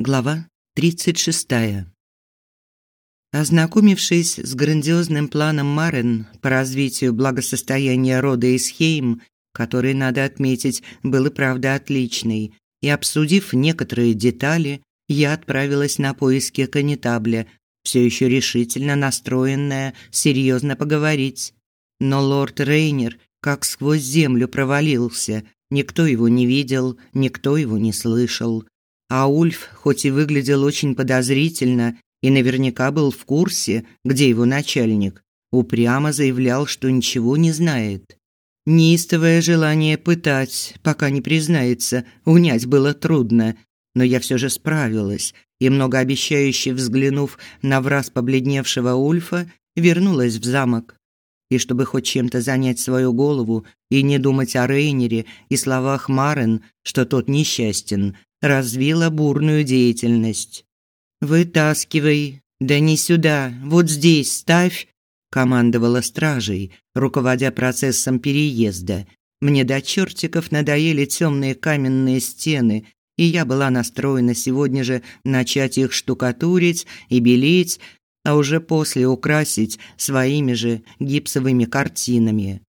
Глава 36. Ознакомившись с грандиозным планом Марен по развитию благосостояния рода Исхейм, который, надо отметить, был и правда отличный, и обсудив некоторые детали, я отправилась на поиски канитабля, все еще решительно настроенная серьезно поговорить. Но лорд Рейнер как сквозь землю провалился, никто его не видел, никто его не слышал. А Ульф, хоть и выглядел очень подозрительно и наверняка был в курсе, где его начальник, упрямо заявлял, что ничего не знает. Неистовое желание пытать, пока не признается, унять было трудно, но я все же справилась и, многообещающе взглянув на враз побледневшего Ульфа, вернулась в замок. И чтобы хоть чем-то занять свою голову и не думать о Рейнере и словах Марен, что тот несчастен, развила бурную деятельность. «Вытаскивай, да не сюда, вот здесь ставь», командовала стражей, руководя процессом переезда. Мне до чертиков надоели темные каменные стены, и я была настроена сегодня же начать их штукатурить и белить, а уже после украсить своими же гипсовыми картинами.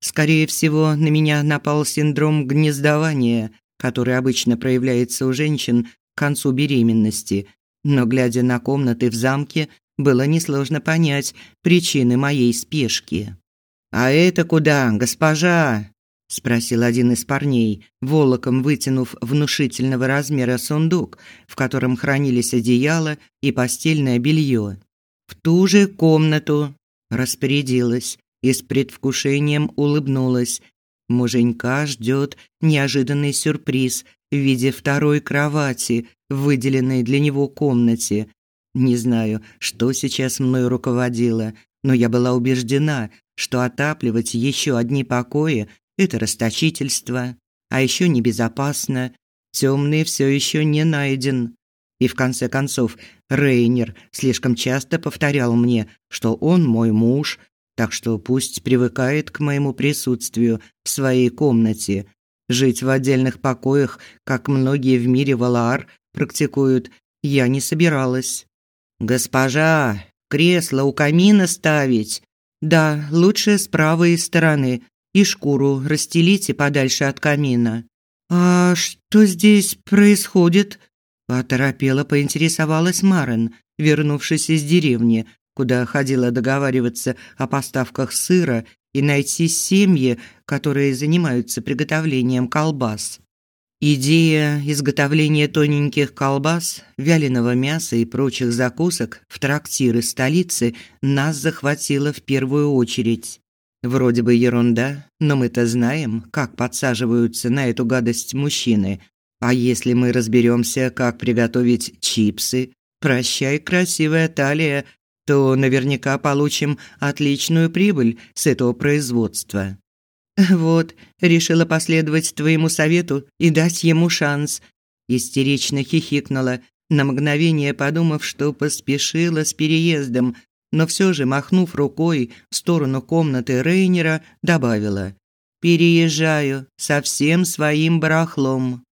Скорее всего, на меня напал синдром гнездования, который обычно проявляется у женщин к концу беременности, но глядя на комнаты в замке, было несложно понять причины моей спешки. А это куда, госпожа? спросил один из парней, волоком вытянув внушительного размера сундук, в котором хранились одеяло и постельное белье. В ту же комнату распорядилась и с предвкушением улыбнулась, Муженька ждет неожиданный сюрприз в виде второй кровати выделенной для него комнате. Не знаю, что сейчас мной руководило, но я была убеждена, что отапливать еще одни покои – это расточительство, а еще небезопасно. Темный все еще не найден. И в конце концов, Рейнер слишком часто повторял мне, что он мой муж, так что пусть привыкает к моему присутствию в своей комнате. Жить в отдельных покоях, как многие в мире Валаар практикуют, я не собиралась. Госпожа, кресло у камина ставить. Да, лучше с правой стороны и шкуру расстелите подальше от камина. А что здесь происходит? Оторопела поинтересовалась Марен, вернувшись из деревни, куда ходила договариваться о поставках сыра и найти семьи, которые занимаются приготовлением колбас. Идея изготовления тоненьких колбас, вяленого мяса и прочих закусок в трактиры столицы нас захватила в первую очередь. Вроде бы ерунда, но мы-то знаем, как подсаживаются на эту гадость мужчины. А если мы разберемся, как приготовить чипсы, прощай, красивая талия, то наверняка получим отличную прибыль с этого производства. Вот, решила последовать твоему совету и дать ему шанс, истерично хихикнула, на мгновение подумав, что поспешила с переездом, но все же махнув рукой в сторону комнаты Рейнера, добавила: "Переезжаю со всем своим барахлом".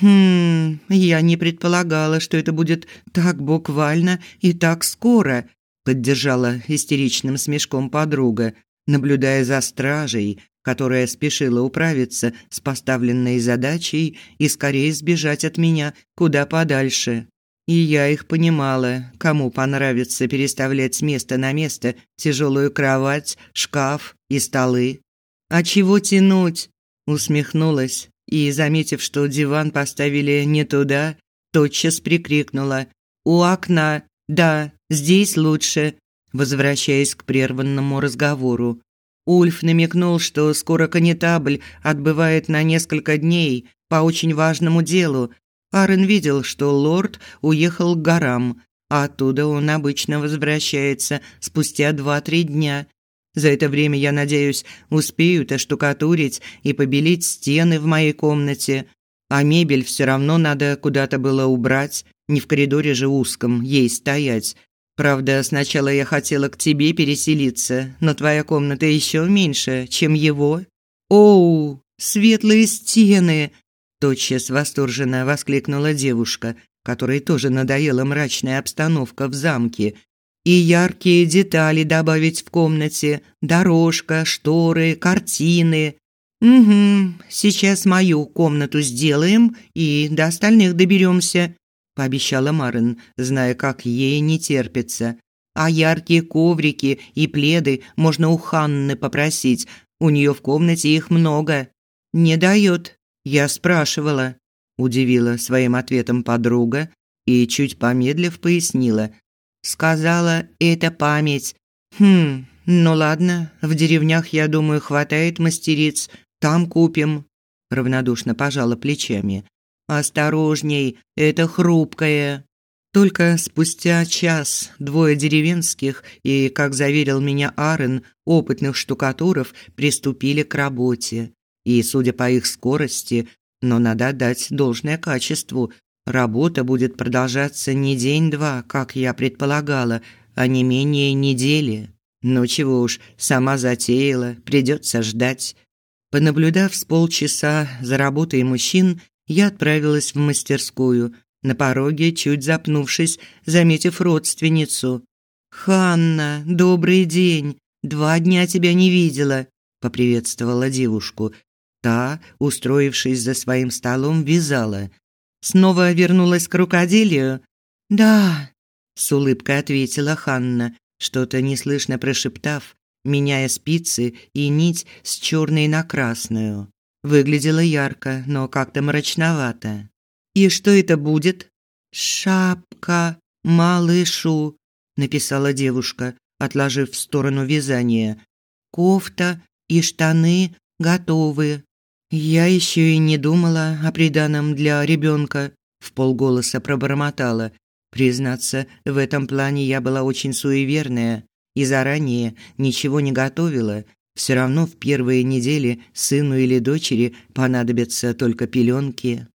Хм, я не предполагала, что это будет так буквально и так скоро, поддержала истеричным смешком подруга, наблюдая за стражей, которая спешила управиться с поставленной задачей и скорее сбежать от меня куда подальше. И я их понимала, кому понравится переставлять с места на место тяжелую кровать, шкаф и столы. А чего тянуть? усмехнулась и, заметив, что диван поставили не туда, тотчас прикрикнула: "У окна! Да, Здесь лучше, возвращаясь к прерванному разговору. Ульф намекнул, что скоро канитабль отбывает на несколько дней по очень важному делу. Арен видел, что лорд уехал к горам, а оттуда он обычно возвращается спустя два-три дня. За это время, я надеюсь, успеют оштукатурить и побелить стены в моей комнате, а мебель все равно надо куда-то было убрать, не в коридоре же узком ей стоять, Правда, сначала я хотела к тебе переселиться, но твоя комната еще меньше, чем его. Оу, светлые стены, тотчас восторженно воскликнула девушка, которой тоже надоела мрачная обстановка в замке, и яркие детали добавить в комнате, дорожка, шторы, картины. Угу, сейчас мою комнату сделаем и до остальных доберемся, пообещала Марин, зная, как ей не терпится. А яркие коврики и пледы можно у Ханны попросить. У нее в комнате их много. Не дает. Я спрашивала, удивила своим ответом подруга и чуть помедлив пояснила: Сказала, это память. Хм, ну ладно, в деревнях, я думаю, хватает мастериц. Там купим. Равнодушно пожала плечами. Осторожней, это хрупкое. Только спустя час двое деревенских и, как заверил меня Арен, опытных штукатуров приступили к работе. И, судя по их скорости, но надо отдать должное качеству, Работа будет продолжаться не день-два, как я предполагала, а не менее недели. Ну чего уж, сама затеяла, придется ждать. Понаблюдав с полчаса за работой мужчин, я отправилась в мастерскую, на пороге, чуть запнувшись, заметив родственницу. «Ханна, добрый день! Два дня тебя не видела!» – поприветствовала девушку. Та, устроившись за своим столом, вязала. Снова вернулась к рукоделию? Да, с улыбкой ответила Ханна, что-то неслышно прошептав, меняя спицы и нить с черной на красную. Выглядело ярко, но как-то мрачновато. И что это будет? Шапка малышу, написала девушка, отложив в сторону вязание. Кофта и штаны готовы. Я еще и не думала о приданом для ребенка. в полголоса пробормотала. Признаться, в этом плане я была очень суеверная и заранее ничего не готовила. Все равно в первые недели сыну или дочери понадобятся только пеленки.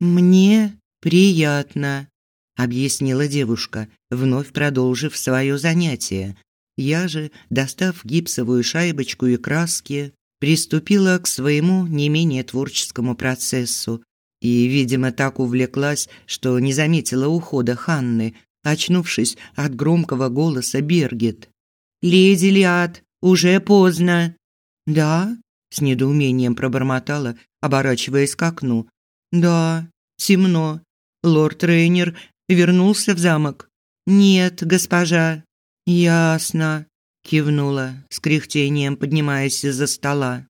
Мне приятно, объяснила девушка, вновь продолжив свое занятие. Я же, достав гипсовую шайбочку и краски, приступила к своему не менее творческому процессу и, видимо, так увлеклась, что не заметила ухода Ханны, очнувшись от громкого голоса Бергет. «Леди Лиад, уже поздно!» «Да?» – с недоумением пробормотала, оборачиваясь к окну. «Да, темно. Лорд Рейнер вернулся в замок?» «Нет, госпожа». «Ясно кивнула, с кряхтением поднимаясь из-за стола.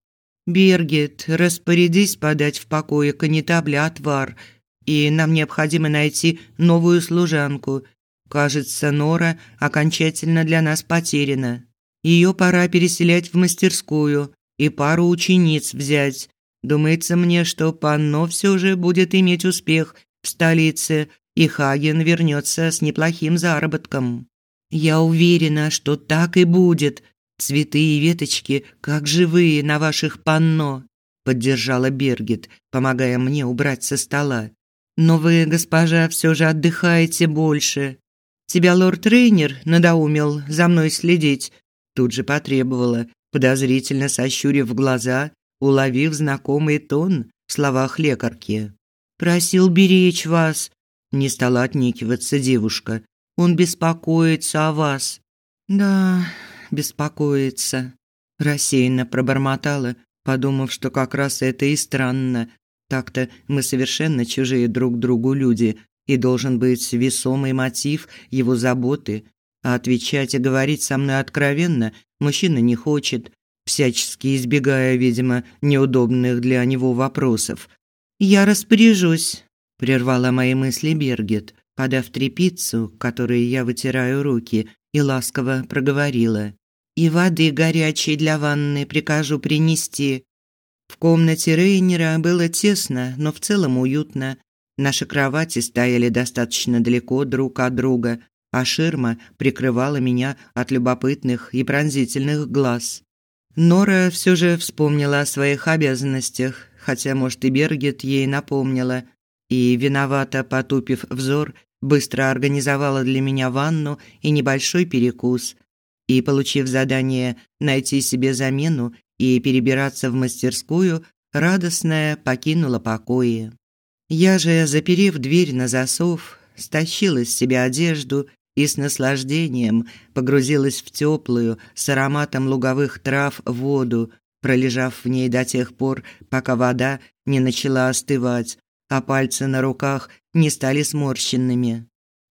Бергет, распорядись подать в покое канитабле отвар, и нам необходимо найти новую служанку. Кажется, Нора окончательно для нас потеряна. Ее пора переселять в мастерскую и пару учениц взять. Думается мне, что Панно все же будет иметь успех в столице, и Хаген вернется с неплохим заработком. Я уверена, что так и будет. Цветы и веточки как живые на ваших панно, поддержала Бергит, помогая мне убрать со стола. Но вы, госпожа, все же отдыхаете больше. Тебя лорд Рейнер надоумил за мной следить, тут же потребовала, подозрительно сощурив глаза, уловив знакомый тон в словах лекарки. Просил беречь вас, не стала отнекиваться девушка, он беспокоится о вас». «Да, беспокоится», – рассеянно пробормотала, подумав, что как раз это и странно. Так-то мы совершенно чужие друг другу люди, и должен быть весомый мотив его заботы. А отвечать и говорить со мной откровенно мужчина не хочет, всячески избегая, видимо, неудобных для него вопросов. «Я распоряжусь», – прервала мои мысли Бергет подав трепицу, которой я вытираю руки, и ласково проговорила: "И воды горячей для ванны прикажу принести". В комнате Рейнера было тесно, но в целом уютно. Наши кровати стояли достаточно далеко друг от друга, а ширма прикрывала меня от любопытных и пронзительных глаз. Нора все же вспомнила о своих обязанностях, хотя, может, и Бергет ей напомнила, и, виновато потупив взор, быстро организовала для меня ванну и небольшой перекус. И, получив задание найти себе замену и перебираться в мастерскую, радостная покинула покои. Я же, заперев дверь на засов, стащила с себя одежду и с наслаждением погрузилась в теплую с ароматом луговых трав воду, пролежав в ней до тех пор, пока вода не начала остывать, а пальцы на руках не стали сморщенными.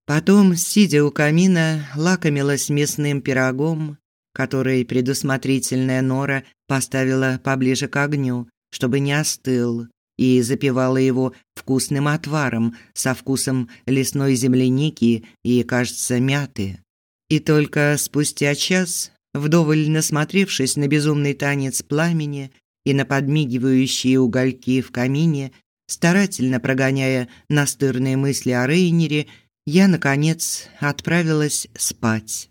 Потом, сидя у камина, лакомилась мясным пирогом, который предусмотрительная Нора поставила поближе к огню, чтобы не остыл, и запивала его вкусным отваром со вкусом лесной земляники и, кажется, мяты. И только спустя час, вдоволь насмотревшись на безумный танец пламени и на подмигивающие угольки в камине, старательно прогоняя настырные мысли о Рейнере, я, наконец, отправилась спать.